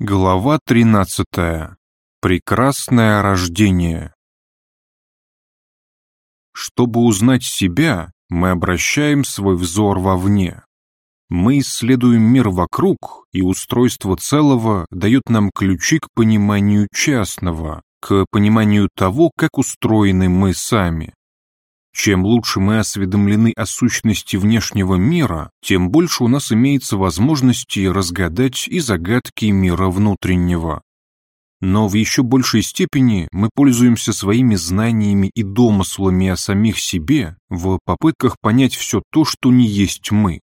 Глава 13. Прекрасное рождение. Чтобы узнать себя, мы обращаем свой взор вовне. Мы исследуем мир вокруг, и устройство целого дает нам ключи к пониманию частного, к пониманию того, как устроены мы сами. Чем лучше мы осведомлены о сущности внешнего мира, тем больше у нас имеется возможности разгадать и загадки мира внутреннего. Но в еще большей степени мы пользуемся своими знаниями и домыслами о самих себе в попытках понять все то, что не есть мы.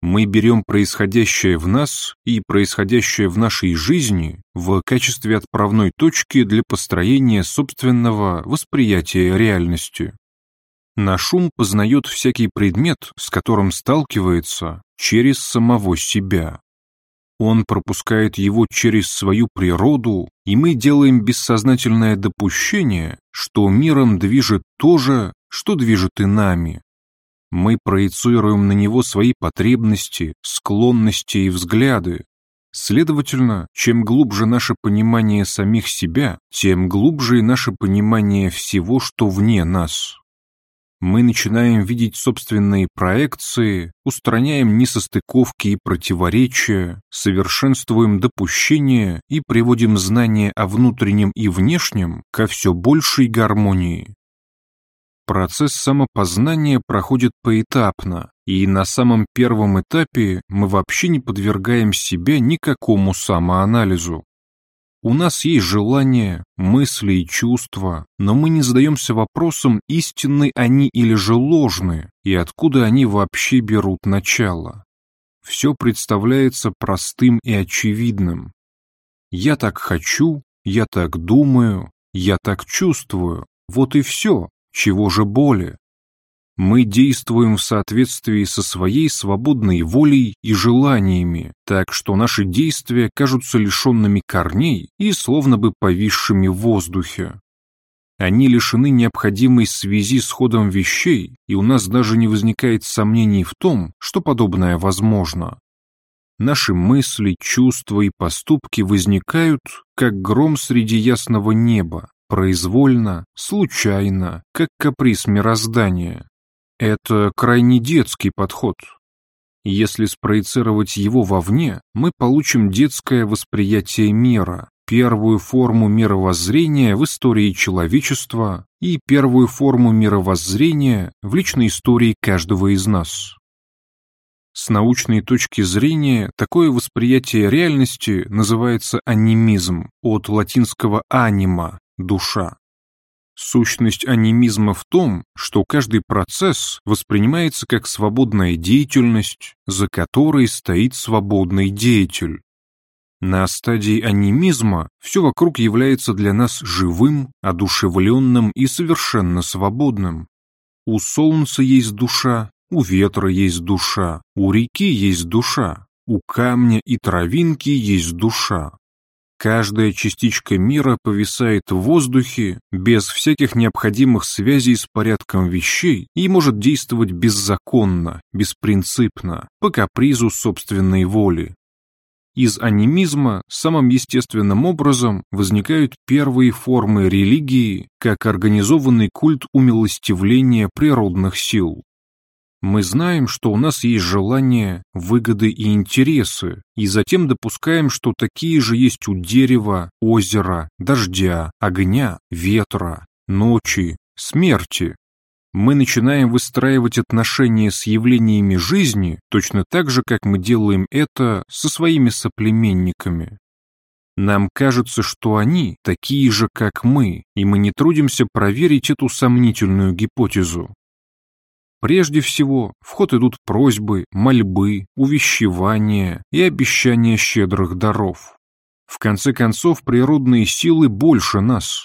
Мы берем происходящее в нас и происходящее в нашей жизни в качестве отправной точки для построения собственного восприятия реальности. Наш ум познает всякий предмет, с которым сталкивается, через самого себя. Он пропускает его через свою природу, и мы делаем бессознательное допущение, что миром движет то же, что движет и нами. Мы проецируем на него свои потребности, склонности и взгляды. Следовательно, чем глубже наше понимание самих себя, тем глубже и наше понимание всего, что вне нас мы начинаем видеть собственные проекции, устраняем несостыковки и противоречия, совершенствуем допущения и приводим знания о внутреннем и внешнем ко все большей гармонии. Процесс самопознания проходит поэтапно, и на самом первом этапе мы вообще не подвергаем себя никакому самоанализу. У нас есть желания, мысли и чувства, но мы не задаемся вопросом, истинны они или же ложны, и откуда они вообще берут начало. Все представляется простым и очевидным. Я так хочу, я так думаю, я так чувствую, вот и все, чего же более. Мы действуем в соответствии со своей свободной волей и желаниями, так что наши действия кажутся лишенными корней и словно бы повисшими в воздухе. Они лишены необходимой связи с ходом вещей, и у нас даже не возникает сомнений в том, что подобное возможно. Наши мысли, чувства и поступки возникают, как гром среди ясного неба, произвольно, случайно, как каприз мироздания. Это крайне детский подход. Если спроецировать его вовне, мы получим детское восприятие мира, первую форму мировоззрения в истории человечества и первую форму мировоззрения в личной истории каждого из нас. С научной точки зрения такое восприятие реальности называется анимизм от латинского «анима» – душа. Сущность анимизма в том, что каждый процесс воспринимается как свободная деятельность, за которой стоит свободный деятель. На стадии анимизма все вокруг является для нас живым, одушевленным и совершенно свободным. У солнца есть душа, у ветра есть душа, у реки есть душа, у камня и травинки есть душа. Каждая частичка мира повисает в воздухе без всяких необходимых связей с порядком вещей и может действовать беззаконно, беспринципно, по капризу собственной воли. Из анимизма самым естественным образом возникают первые формы религии, как организованный культ умилостивления природных сил. Мы знаем, что у нас есть желания, выгоды и интересы, и затем допускаем, что такие же есть у дерева, озера, дождя, огня, ветра, ночи, смерти. Мы начинаем выстраивать отношения с явлениями жизни точно так же, как мы делаем это со своими соплеменниками. Нам кажется, что они такие же, как мы, и мы не трудимся проверить эту сомнительную гипотезу. Прежде всего, в ход идут просьбы, мольбы, увещевания и обещания щедрых даров. В конце концов, природные силы больше нас.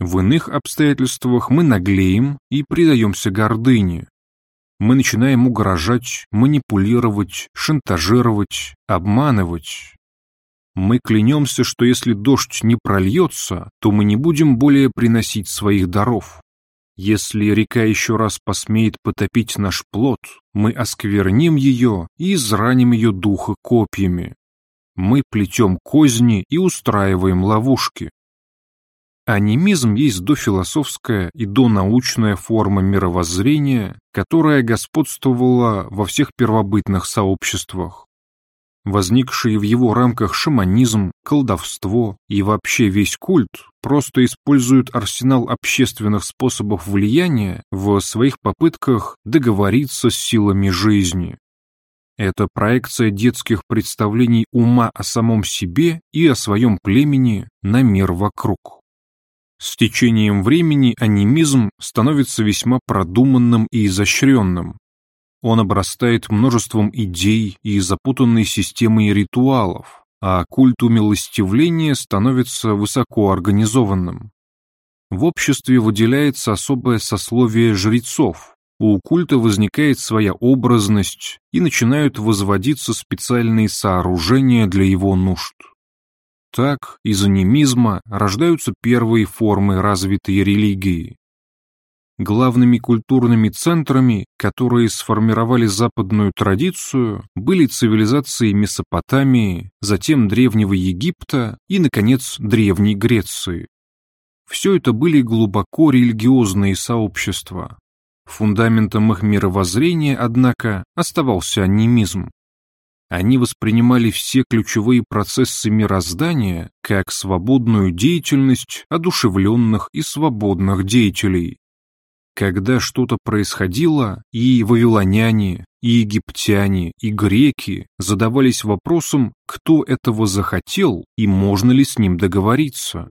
В иных обстоятельствах мы наглеем и предаемся гордыне. Мы начинаем угрожать, манипулировать, шантажировать, обманывать. Мы клянемся, что если дождь не прольется, то мы не будем более приносить своих даров. Если река еще раз посмеет потопить наш плод, мы оскверним ее и израним ее духа копьями. мы плетем козни и устраиваем ловушки. Анимизм есть дофилософская и донаучная форма мировоззрения, которая господствовала во всех первобытных сообществах. Возникшие в его рамках шаманизм, колдовство и вообще весь культ просто используют арсенал общественных способов влияния в своих попытках договориться с силами жизни. Это проекция детских представлений ума о самом себе и о своем племени на мир вокруг. С течением времени анимизм становится весьма продуманным и изощренным. Он обрастает множеством идей и запутанной системой ритуалов, а культ умилостивления становится высоко организованным. В обществе выделяется особое сословие жрецов, у культа возникает своя образность и начинают возводиться специальные сооружения для его нужд. Так из анимизма рождаются первые формы развитой религии. Главными культурными центрами, которые сформировали западную традицию, были цивилизации Месопотамии, затем Древнего Египта и, наконец, Древней Греции. Все это были глубоко религиозные сообщества. Фундаментом их мировоззрения, однако, оставался анимизм. Они воспринимали все ключевые процессы мироздания как свободную деятельность одушевленных и свободных деятелей. Когда что-то происходило, и вавилоняне, и египтяне, и греки задавались вопросом, кто этого захотел и можно ли с ним договориться.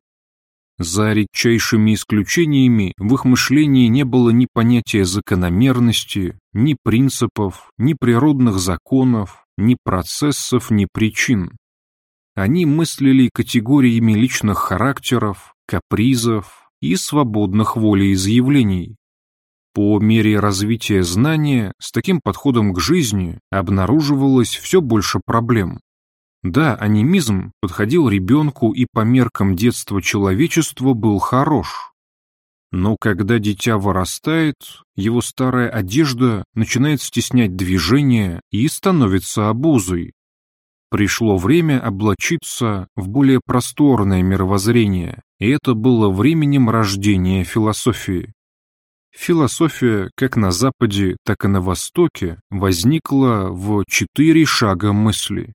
За редчайшими исключениями в их мышлении не было ни понятия закономерности, ни принципов, ни природных законов, ни процессов, ни причин. Они мыслили категориями личных характеров, капризов и свободных волеизъявлений. По мере развития знания с таким подходом к жизни обнаруживалось все больше проблем. Да, анимизм подходил ребенку и по меркам детства человечества был хорош, но когда дитя вырастает, его старая одежда начинает стеснять движение и становится обузой. Пришло время облачиться в более просторное мировоззрение, и это было временем рождения философии. Философия как на Западе, так и на Востоке возникла в четыре шага мысли.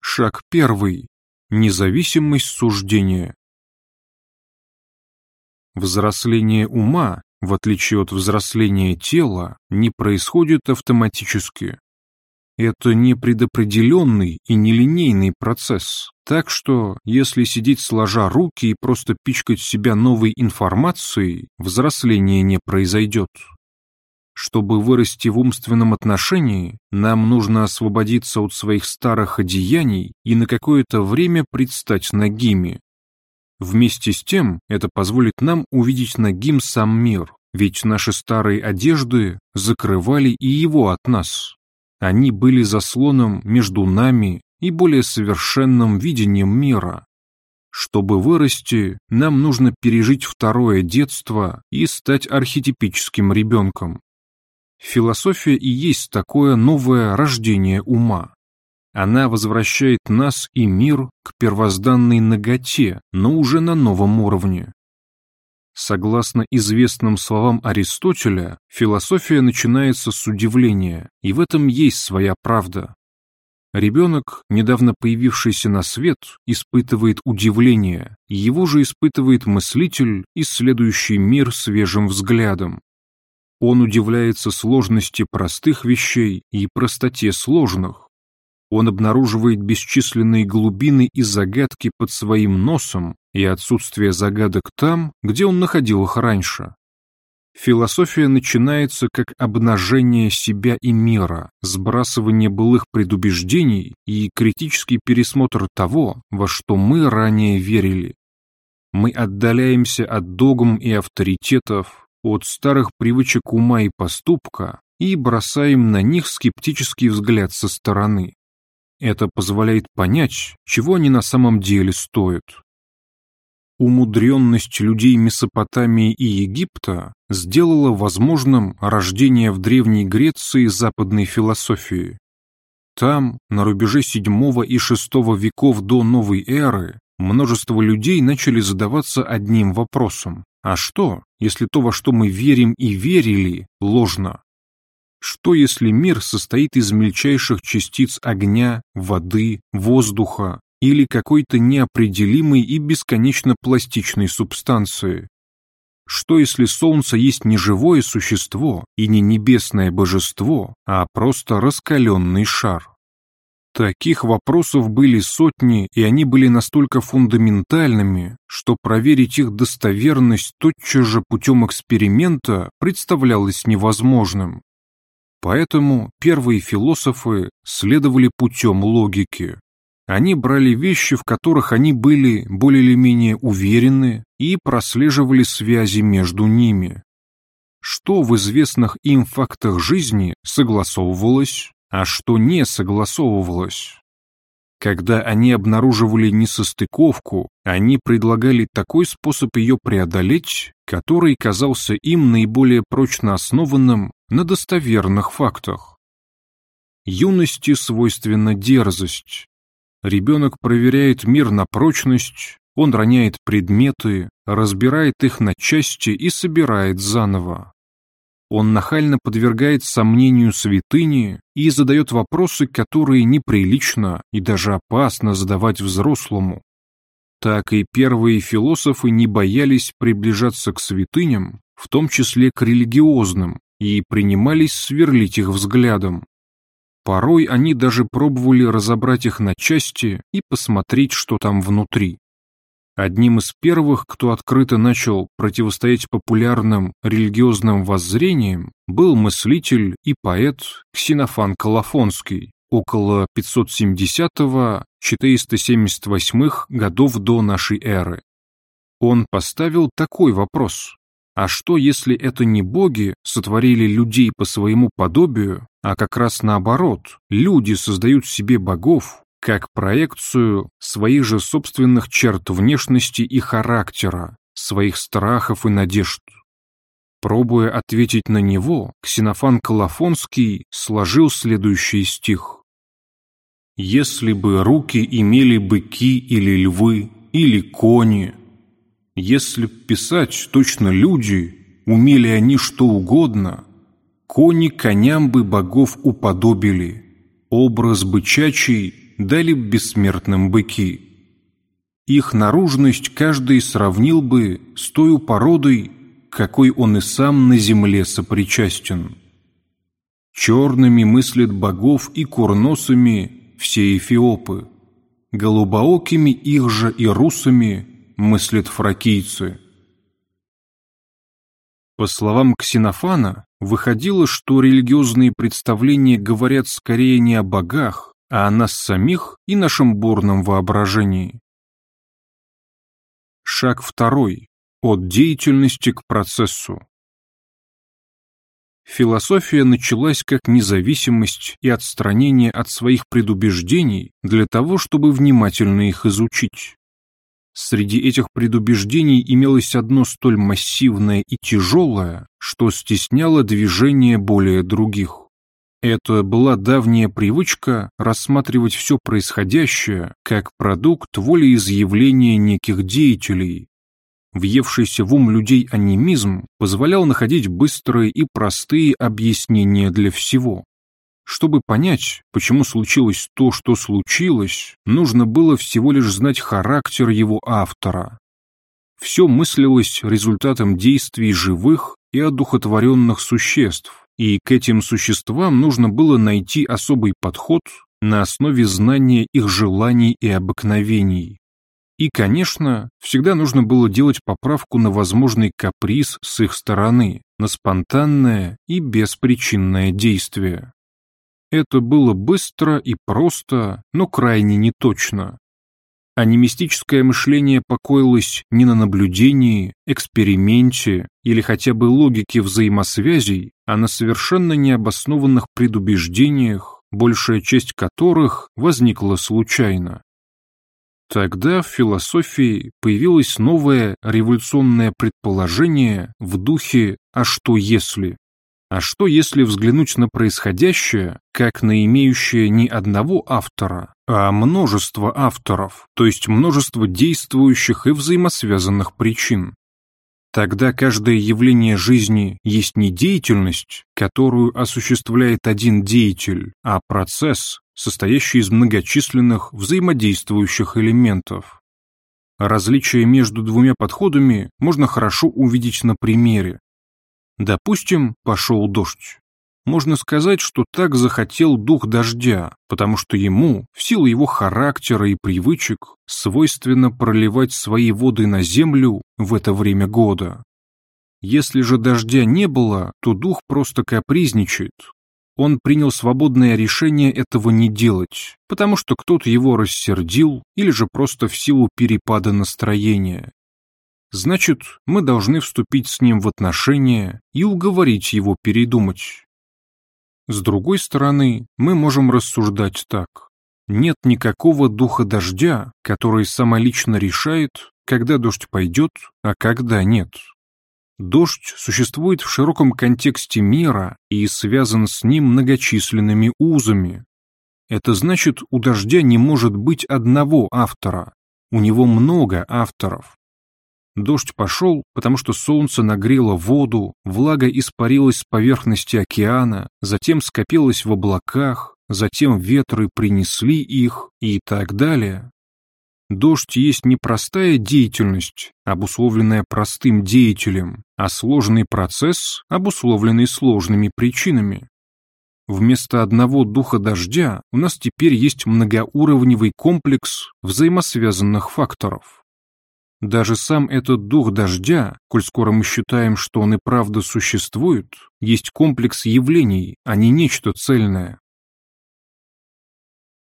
Шаг первый. Независимость суждения. Взросление ума, в отличие от взросления тела, не происходит автоматически. Это не предопределенный и нелинейный процесс, так что, если сидеть сложа руки и просто пичкать себя новой информацией, взросление не произойдет. Чтобы вырасти в умственном отношении, нам нужно освободиться от своих старых одеяний и на какое-то время предстать нагими, Вместе с тем, это позволит нам увидеть нагим сам мир, ведь наши старые одежды закрывали и его от нас. Они были заслоном между нами и более совершенным видением мира. Чтобы вырасти, нам нужно пережить второе детство и стать архетипическим ребенком. Философия и есть такое новое рождение ума. Она возвращает нас и мир к первозданной наготе, но уже на новом уровне. Согласно известным словам Аристотеля, философия начинается с удивления, и в этом есть своя правда. Ребенок, недавно появившийся на свет, испытывает удивление, его же испытывает мыслитель, исследующий мир свежим взглядом. Он удивляется сложности простых вещей и простоте сложных, он обнаруживает бесчисленные глубины и загадки под своим носом и отсутствие загадок там, где он находил их раньше. Философия начинается как обнажение себя и мира, сбрасывание былых предубеждений и критический пересмотр того, во что мы ранее верили. Мы отдаляемся от догм и авторитетов, от старых привычек ума и поступка и бросаем на них скептический взгляд со стороны. Это позволяет понять, чего они на самом деле стоят. Умудренность людей Месопотамии и Египта сделала возможным рождение в Древней Греции западной философии. Там, на рубеже VII и VI веков до новой эры, множество людей начали задаваться одним вопросом. А что, если то, во что мы верим и верили, ложно? Что, если мир состоит из мельчайших частиц огня, воды, воздуха или какой-то неопределимой и бесконечно пластичной субстанции? Что, если Солнце есть не живое существо и не небесное божество, а просто раскаленный шар? Таких вопросов были сотни, и они были настолько фундаментальными, что проверить их достоверность тотчас же путем эксперимента представлялось невозможным. Поэтому первые философы следовали путем логики. Они брали вещи, в которых они были более или менее уверены, и прослеживали связи между ними. Что в известных им фактах жизни согласовывалось, а что не согласовывалось. Когда они обнаруживали несостыковку, они предлагали такой способ ее преодолеть, который казался им наиболее прочно основанным на достоверных фактах. Юности свойственна дерзость. Ребенок проверяет мир на прочность, он роняет предметы, разбирает их на части и собирает заново. Он нахально подвергает сомнению святыни и задает вопросы, которые неприлично и даже опасно задавать взрослому. Так и первые философы не боялись приближаться к святыням, в том числе к религиозным, и принимались сверлить их взглядом. Порой они даже пробовали разобрать их на части и посмотреть, что там внутри. Одним из первых, кто открыто начал противостоять популярным религиозным воззрениям, был мыслитель и поэт Ксенофан Колофонский около 570-478 годов до нашей эры. Он поставил такой вопрос. А что, если это не боги сотворили людей по своему подобию, а как раз наоборот, люди создают себе богов, как проекцию своих же собственных черт внешности и характера, своих страхов и надежд. Пробуя ответить на него, Ксенофан Колофонский сложил следующий стих. «Если бы руки имели быки или львы, или кони, если б писать точно люди, умели они что угодно, кони коням бы богов уподобили, образ бычачий дали бессмертным быки. Их наружность каждый сравнил бы с той породой, какой он и сам на земле сопричастен. Черными мыслят богов и курносами все эфиопы, голубоокими их же и русами мыслят фракийцы. По словам Ксенофана, выходило, что религиозные представления говорят скорее не о богах, а о нас самих и нашем бурном воображении. Шаг второй. От деятельности к процессу. Философия началась как независимость и отстранение от своих предубеждений для того, чтобы внимательно их изучить. Среди этих предубеждений имелось одно столь массивное и тяжелое, что стесняло движение более других. Это была давняя привычка рассматривать все происходящее как продукт волеизъявления неких деятелей. Въевшийся в ум людей анимизм позволял находить быстрые и простые объяснения для всего. Чтобы понять, почему случилось то, что случилось, нужно было всего лишь знать характер его автора. Все мыслилось результатом действий живых и одухотворенных существ, и к этим существам нужно было найти особый подход на основе знания их желаний и обыкновений. И, конечно, всегда нужно было делать поправку на возможный каприз с их стороны, на спонтанное и беспричинное действие. Это было быстро и просто, но крайне неточно. Анимистическое мышление покоилось не на наблюдении, эксперименте или хотя бы логике взаимосвязей, а на совершенно необоснованных предубеждениях, большая часть которых возникла случайно. Тогда в философии появилось новое революционное предположение в духе «а что если?». А что если взглянуть на происходящее, как на имеющее не одного автора, а множество авторов, то есть множество действующих и взаимосвязанных причин? Тогда каждое явление жизни есть не деятельность, которую осуществляет один деятель, а процесс, состоящий из многочисленных взаимодействующих элементов. Различие между двумя подходами можно хорошо увидеть на примере. Допустим, пошел дождь. Можно сказать, что так захотел дух дождя, потому что ему, в силу его характера и привычек, свойственно проливать свои воды на землю в это время года. Если же дождя не было, то дух просто капризничает. Он принял свободное решение этого не делать, потому что кто-то его рассердил или же просто в силу перепада настроения. Значит, мы должны вступить с ним в отношения и уговорить его передумать. С другой стороны, мы можем рассуждать так. Нет никакого духа дождя, который самолично решает, когда дождь пойдет, а когда нет. Дождь существует в широком контексте мира и связан с ним многочисленными узами. Это значит, у дождя не может быть одного автора, у него много авторов. Дождь пошел, потому что солнце нагрело воду, влага испарилась с поверхности океана, затем скопилась в облаках, затем ветры принесли их и так далее. Дождь есть не простая деятельность, обусловленная простым деятелем, а сложный процесс, обусловленный сложными причинами. Вместо одного духа дождя у нас теперь есть многоуровневый комплекс взаимосвязанных факторов. Даже сам этот дух дождя, коль скоро мы считаем, что он и правда существует, есть комплекс явлений, а не нечто цельное.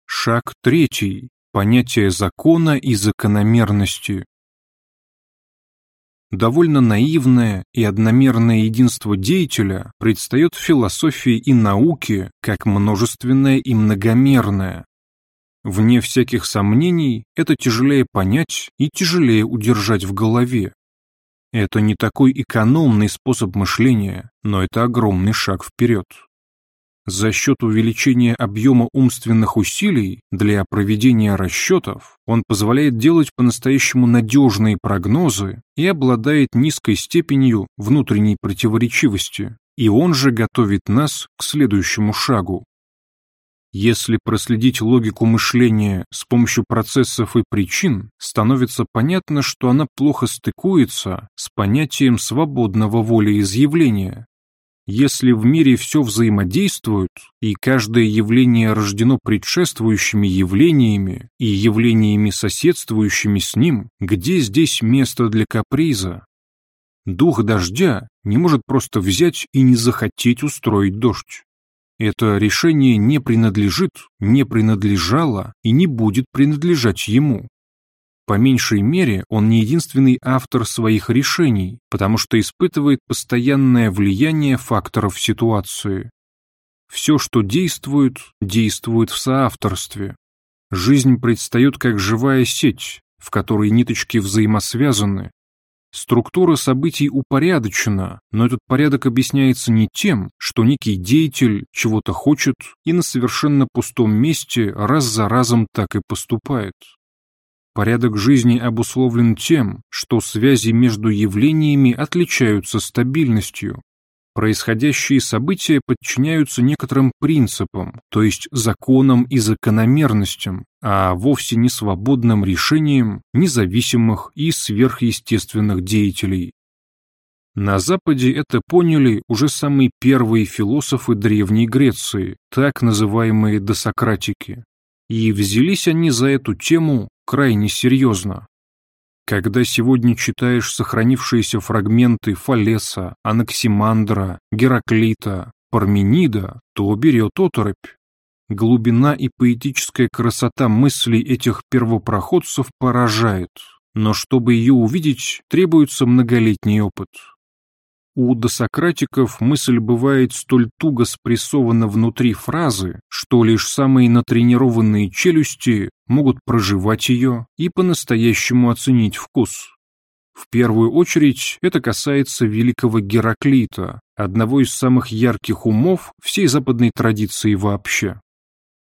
Шаг третий. Понятие закона и закономерности. Довольно наивное и одномерное единство деятеля предстает в философии и науке как множественное и многомерное, Вне всяких сомнений, это тяжелее понять и тяжелее удержать в голове. Это не такой экономный способ мышления, но это огромный шаг вперед. За счет увеличения объема умственных усилий для проведения расчетов он позволяет делать по-настоящему надежные прогнозы и обладает низкой степенью внутренней противоречивости, и он же готовит нас к следующему шагу если проследить логику мышления с помощью процессов и причин, становится понятно, что она плохо стыкуется с понятием свободного волеизъявления. Если в мире все взаимодействует, и каждое явление рождено предшествующими явлениями и явлениями соседствующими с ним, где здесь место для каприза? Дух дождя не может просто взять и не захотеть устроить дождь. Это решение не принадлежит, не принадлежало и не будет принадлежать ему. По меньшей мере, он не единственный автор своих решений, потому что испытывает постоянное влияние факторов ситуации. Все, что действует, действует в соавторстве. Жизнь предстает как живая сеть, в которой ниточки взаимосвязаны, Структура событий упорядочена, но этот порядок объясняется не тем, что некий деятель чего-то хочет и на совершенно пустом месте раз за разом так и поступает. Порядок жизни обусловлен тем, что связи между явлениями отличаются стабильностью, Происходящие события подчиняются некоторым принципам, то есть законам и закономерностям, а вовсе не свободным решениям независимых и сверхъестественных деятелей. На Западе это поняли уже самые первые философы Древней Греции, так называемые досократики. И взялись они за эту тему крайне серьезно. Когда сегодня читаешь сохранившиеся фрагменты Фалеса, Анаксимандра, Гераклита, Парменида, то берет оторопь. Глубина и поэтическая красота мыслей этих первопроходцев поражает, но чтобы ее увидеть, требуется многолетний опыт. У досократиков мысль бывает столь туго спрессована внутри фразы, что лишь самые натренированные челюсти могут проживать ее и по-настоящему оценить вкус. В первую очередь это касается великого Гераклита, одного из самых ярких умов всей западной традиции вообще.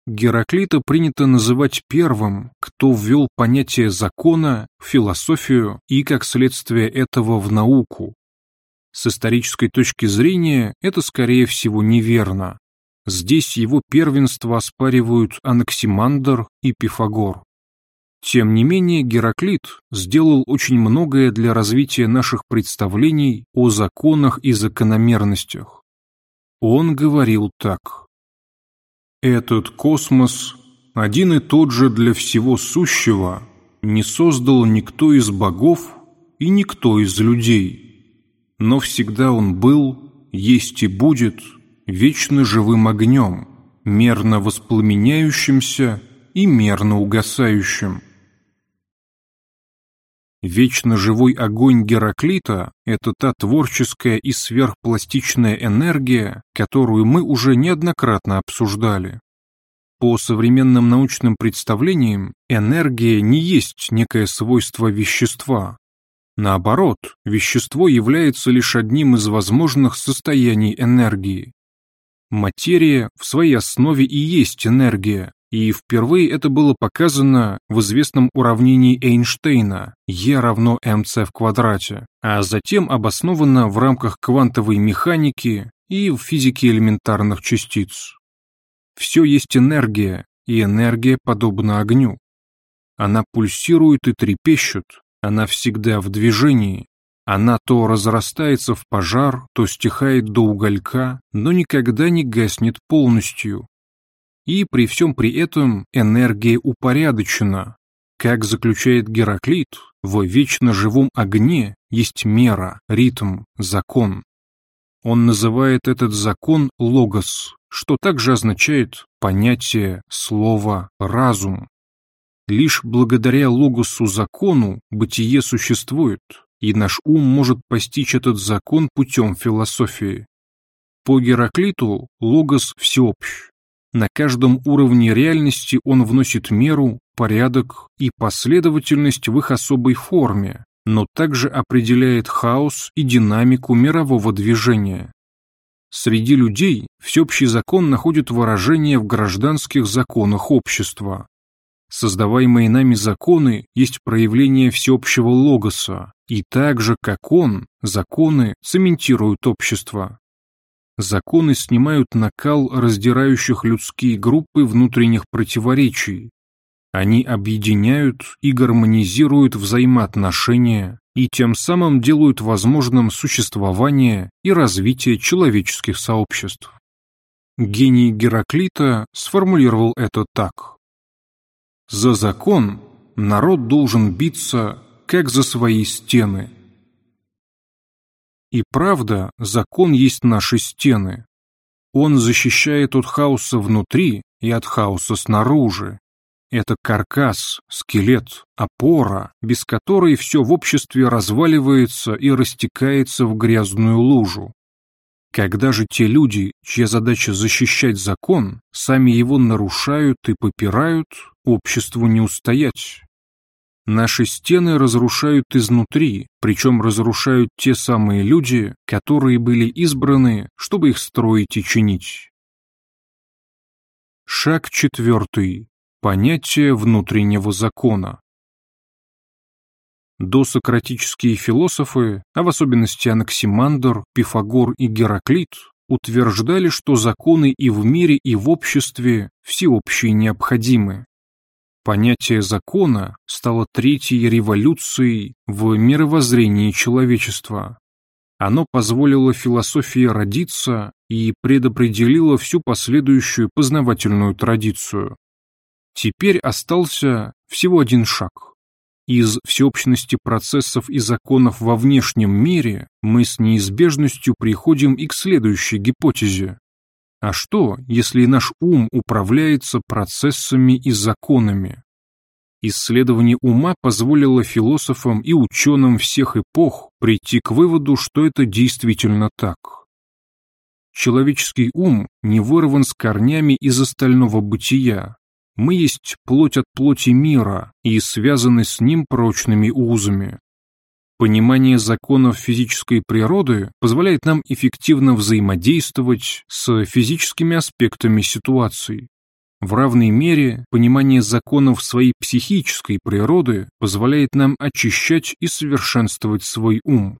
Гераклита принято называть первым, кто ввел понятие закона философию и, как следствие этого, в науку. С исторической точки зрения это, скорее всего, неверно. Здесь его первенство оспаривают Анаксимандр и Пифагор. Тем не менее, Гераклит сделал очень многое для развития наших представлений о законах и закономерностях. Он говорил так. «Этот космос один и тот же для всего сущего не создал никто из богов и никто из людей, но всегда он был, есть и будет вечно живым огнем, мерно воспламеняющимся и мерно угасающим. Вечно живой огонь Гераклита – это та творческая и сверхпластичная энергия, которую мы уже неоднократно обсуждали. По современным научным представлениям, энергия не есть некое свойство вещества. Наоборот, вещество является лишь одним из возможных состояний энергии. Материя в своей основе и есть энергия, и впервые это было показано в известном уравнении Эйнштейна E равно mc в квадрате, а затем обосновано в рамках квантовой механики и в физике элементарных частиц. Все есть энергия, и энергия подобна огню. Она пульсирует и трепещет, она всегда в движении, она то разрастается в пожар, то стихает до уголька, но никогда не гаснет полностью, и при всем при этом энергия упорядочена. Как заключает Гераклит, в вечно живом огне есть мера, ритм, закон. Он называет этот закон логос, что также означает понятие, слово, разум. Лишь благодаря логосу закону бытие существует, и наш ум может постичь этот закон путем философии. По Гераклиту логос всеобщ, на каждом уровне реальности он вносит меру, порядок и последовательность в их особой форме, но также определяет хаос и динамику мирового движения. Среди людей всеобщий закон находит выражение в гражданских законах общества. Создаваемые нами законы есть проявление всеобщего логоса, и так же, как он, законы цементируют общество. Законы снимают накал раздирающих людские группы внутренних противоречий. Они объединяют и гармонизируют взаимоотношения и тем самым делают возможным существование и развитие человеческих сообществ. Гений Гераклита сформулировал это так. «За закон народ должен биться, как за свои стены». И правда, закон есть наши стены. Он защищает от хаоса внутри и от хаоса снаружи. Это каркас, скелет, опора, без которой все в обществе разваливается и растекается в грязную лужу. Когда же те люди, чья задача защищать закон, сами его нарушают и попирают, обществу не устоять. Наши стены разрушают изнутри, причем разрушают те самые люди, которые были избраны, чтобы их строить и чинить. Шаг четвертый. Понятие внутреннего закона. Досократические философы, а в особенности Анаксимандр, Пифагор и Гераклит, утверждали, что законы и в мире, и в обществе всеобщие необходимы. Понятие закона стало третьей революцией в мировоззрении человечества. Оно позволило философии родиться и предопределило всю последующую познавательную традицию. Теперь остался всего один шаг. Из всеобщности процессов и законов во внешнем мире мы с неизбежностью приходим и к следующей гипотезе. А что, если наш ум управляется процессами и законами? Исследование ума позволило философам и ученым всех эпох прийти к выводу, что это действительно так. Человеческий ум не вырван с корнями из остального бытия. Мы есть плоть от плоти мира и связаны с ним прочными узами. Понимание законов физической природы позволяет нам эффективно взаимодействовать с физическими аспектами ситуаций. В равной мере понимание законов своей психической природы позволяет нам очищать и совершенствовать свой ум.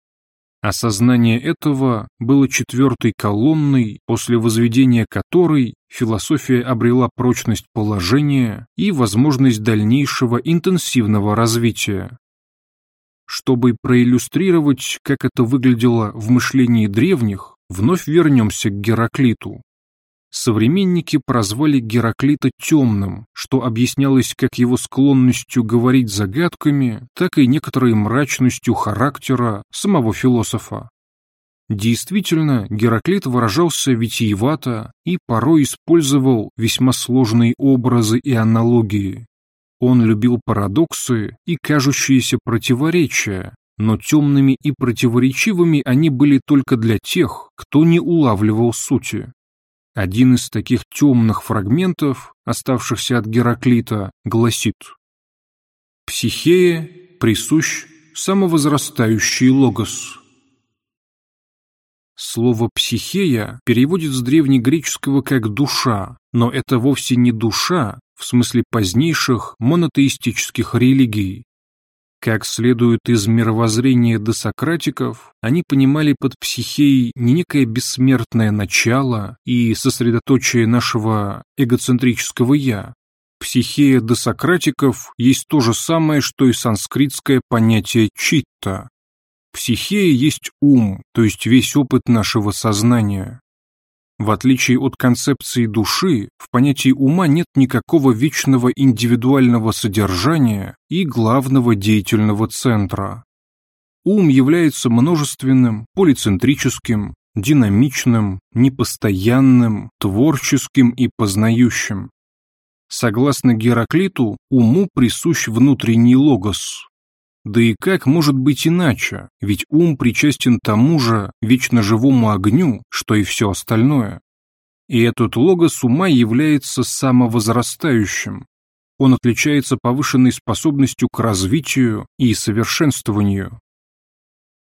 Осознание этого было четвертой колонной, после возведения которой философия обрела прочность положения и возможность дальнейшего интенсивного развития. Чтобы проиллюстрировать, как это выглядело в мышлении древних, вновь вернемся к Гераклиту. Современники прозвали Гераклита темным, что объяснялось как его склонностью говорить загадками, так и некоторой мрачностью характера самого философа. Действительно, Гераклит выражался витиевато и порой использовал весьма сложные образы и аналогии. Он любил парадоксы и кажущиеся противоречия, но темными и противоречивыми они были только для тех, кто не улавливал сути. Один из таких темных фрагментов, оставшихся от Гераклита, гласит «Психея присущ самовозрастающий логос». Слово «психея» переводит с древнегреческого как «душа», но это вовсе не душа в смысле позднейших монотеистических религий, как следует из мировоззрения досократиков, они понимали под психеей не некое бессмертное начало и сосредоточие нашего эгоцентрического «я». Психея досократиков есть то же самое, что и санскритское понятие «читта». Психея есть ум, то есть весь опыт нашего сознания. В отличие от концепции души, в понятии ума нет никакого вечного индивидуального содержания и главного деятельного центра. Ум является множественным, полицентрическим, динамичным, непостоянным, творческим и познающим. Согласно Гераклиту, уму присущ внутренний логос, да и как может быть иначе, ведь ум причастен тому же вечно живому огню, что и все остальное. И этот логос ума является самовозрастающим. Он отличается повышенной способностью к развитию и совершенствованию.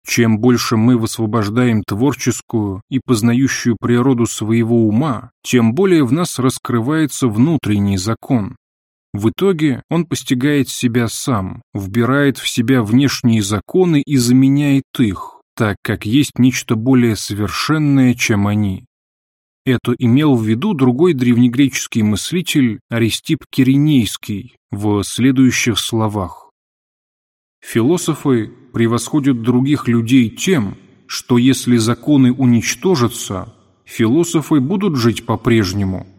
Чем больше мы высвобождаем творческую и познающую природу своего ума, тем более в нас раскрывается внутренний закон, в итоге он постигает себя сам, вбирает в себя внешние законы и заменяет их, так как есть нечто более совершенное, чем они. Это имел в виду другой древнегреческий мыслитель Аристип Киринейский в следующих словах. Философы превосходят других людей тем, что если законы уничтожатся, философы будут жить по-прежнему –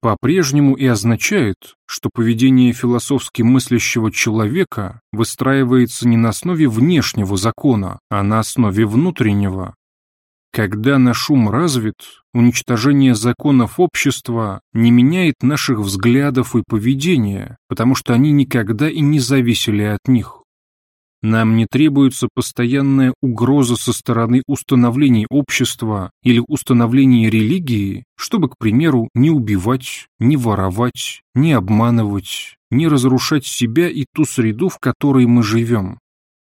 по-прежнему и означает, что поведение философски мыслящего человека выстраивается не на основе внешнего закона, а на основе внутреннего. Когда наш ум развит, уничтожение законов общества не меняет наших взглядов и поведения, потому что они никогда и не зависели от них. Нам не требуется постоянная угроза со стороны установлений общества или установлений религии, чтобы, к примеру, не убивать, не воровать, не обманывать, не разрушать себя и ту среду, в которой мы живем.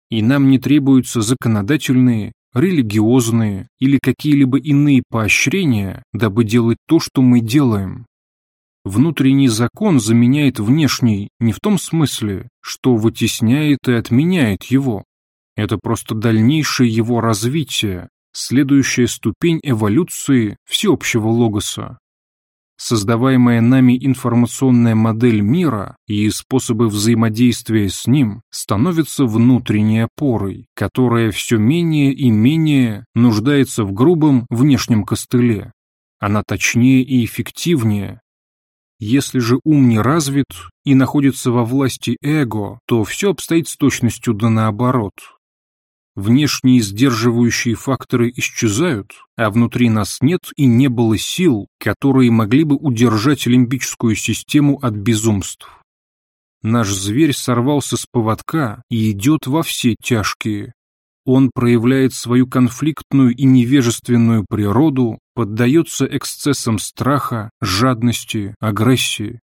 И нам не требуются законодательные, религиозные или какие-либо иные поощрения, дабы делать то, что мы делаем. Внутренний закон заменяет внешний не в том смысле, что вытесняет и отменяет его. Это просто дальнейшее его развитие, следующая ступень эволюции всеобщего логоса. Создаваемая нами информационная модель мира и способы взаимодействия с ним становятся внутренней опорой, которая все менее и менее нуждается в грубом внешнем костыле. Она точнее и эффективнее, если же ум не развит и находится во власти эго, то все обстоит с точностью да наоборот. Внешние сдерживающие факторы исчезают, а внутри нас нет и не было сил, которые могли бы удержать лимбическую систему от безумств. Наш зверь сорвался с поводка и идет во все тяжкие. Он проявляет свою конфликтную и невежественную природу, поддается эксцессам страха, жадности, агрессии.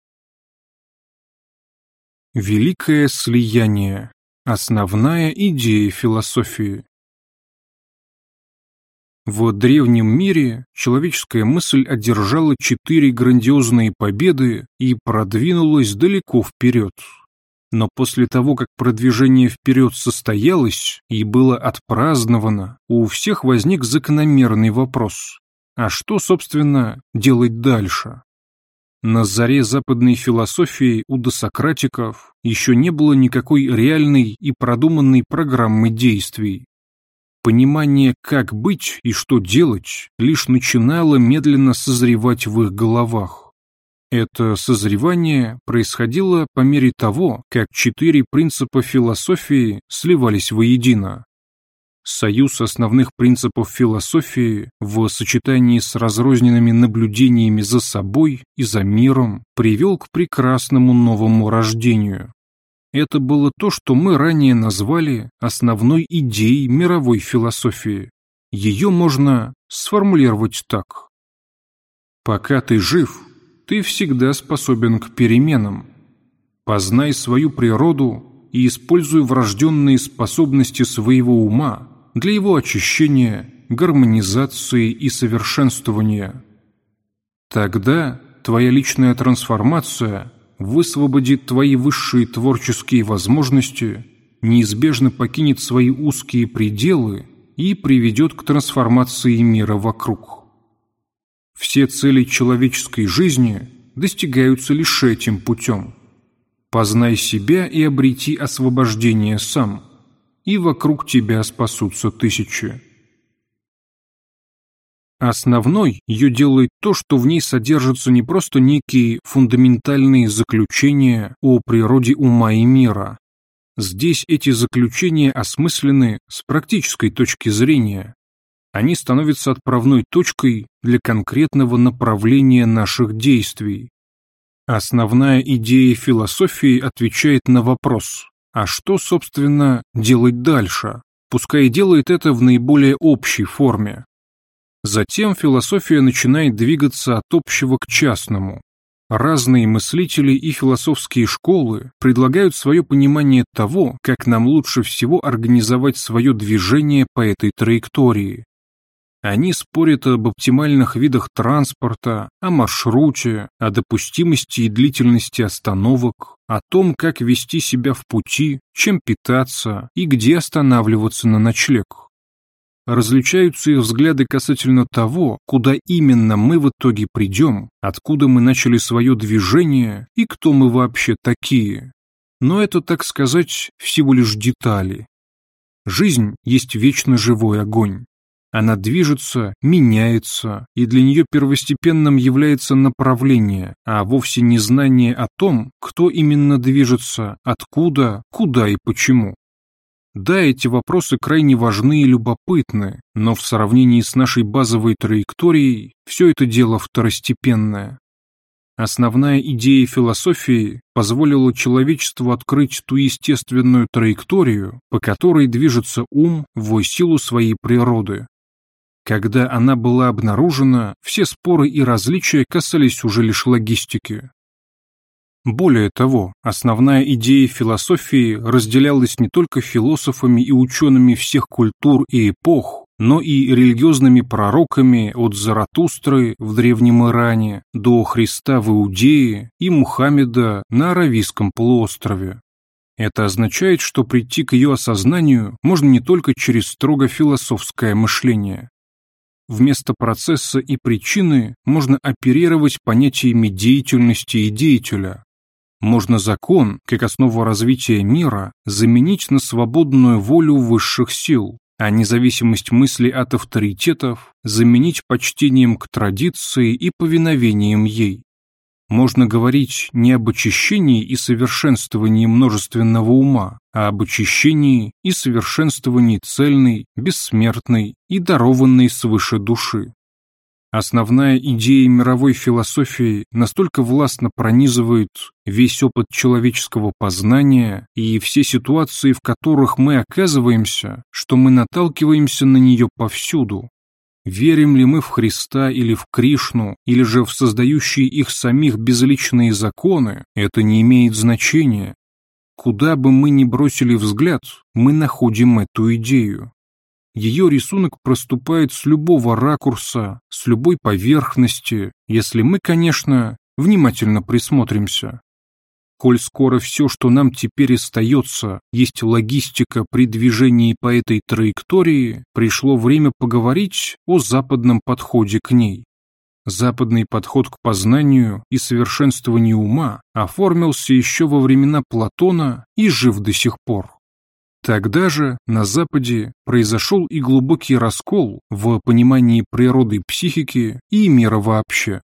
Великое слияние Основная идея философии. В древнем мире человеческая мысль одержала четыре грандиозные победы и продвинулась далеко вперед. Но после того, как продвижение вперед состоялось и было отпраздновано, у всех возник закономерный вопрос. А что, собственно, делать дальше? На заре западной философии у досократиков еще не было никакой реальной и продуманной программы действий. Понимание, как быть и что делать, лишь начинало медленно созревать в их головах. Это созревание происходило по мере того, как четыре принципа философии сливались воедино. Союз основных принципов философии в сочетании с разрозненными наблюдениями за собой и за миром привел к прекрасному новому рождению. Это было то, что мы ранее назвали основной идеей мировой философии. Ее можно сформулировать так. Пока ты жив, ты всегда способен к переменам. Познай свою природу и используй врожденные способности своего ума для его очищения, гармонизации и совершенствования. Тогда твоя личная трансформация высвободит твои высшие творческие возможности, неизбежно покинет свои узкие пределы и приведет к трансформации мира вокруг. Все цели человеческой жизни достигаются лишь этим путем. Познай себя и обрети освобождение сам – и вокруг тебя спасутся тысячи. Основной ее делает то, что в ней содержатся не просто некие фундаментальные заключения о природе ума и мира. Здесь эти заключения осмыслены с практической точки зрения. Они становятся отправной точкой для конкретного направления наших действий. Основная идея философии отвечает на вопрос а что, собственно, делать дальше? Пускай делает это в наиболее общей форме. Затем философия начинает двигаться от общего к частному. Разные мыслители и философские школы предлагают свое понимание того, как нам лучше всего организовать свое движение по этой траектории. Они спорят об оптимальных видах транспорта, о маршруте, о допустимости и длительности остановок, о том, как вести себя в пути, чем питаться и где останавливаться на ночлег. Различаются их взгляды касательно того, куда именно мы в итоге придем, откуда мы начали свое движение и кто мы вообще такие. Но это, так сказать, всего лишь детали. Жизнь есть вечно живой огонь. Она движется, меняется, и для нее первостепенным является направление, а вовсе не знание о том, кто именно движется, откуда, куда и почему. Да, эти вопросы крайне важны и любопытны, но в сравнении с нашей базовой траекторией все это дело второстепенное. Основная идея философии позволила человечеству открыть ту естественную траекторию, по которой движется ум в силу своей природы, когда она была обнаружена, все споры и различия касались уже лишь логистики. Более того, основная идея философии разделялась не только философами и учеными всех культур и эпох, но и религиозными пророками от Заратустры в Древнем Иране до Христа в Иудее и Мухаммеда на Аравийском полуострове. Это означает, что прийти к ее осознанию можно не только через строго философское мышление. Вместо процесса и причины можно оперировать понятиями деятельности и деятеля. Можно закон, как основу развития мира, заменить на свободную волю высших сил, а независимость мысли от авторитетов заменить почтением к традиции и повиновением ей можно говорить не об очищении и совершенствовании множественного ума, а об очищении и совершенствовании цельной, бессмертной и дарованной свыше души. Основная идея мировой философии настолько властно пронизывает весь опыт человеческого познания и все ситуации, в которых мы оказываемся, что мы наталкиваемся на нее повсюду, Верим ли мы в Христа или в Кришну, или же в создающие их самих безличные законы, это не имеет значения. Куда бы мы ни бросили взгляд, мы находим эту идею. Ее рисунок проступает с любого ракурса, с любой поверхности, если мы, конечно, внимательно присмотримся. Коль скоро все, что нам теперь остается, есть логистика при движении по этой траектории, пришло время поговорить о западном подходе к ней. Западный подход к познанию и совершенствованию ума оформился еще во времена Платона и жив до сих пор. Тогда же на Западе произошел и глубокий раскол в понимании природы психики и мира вообще.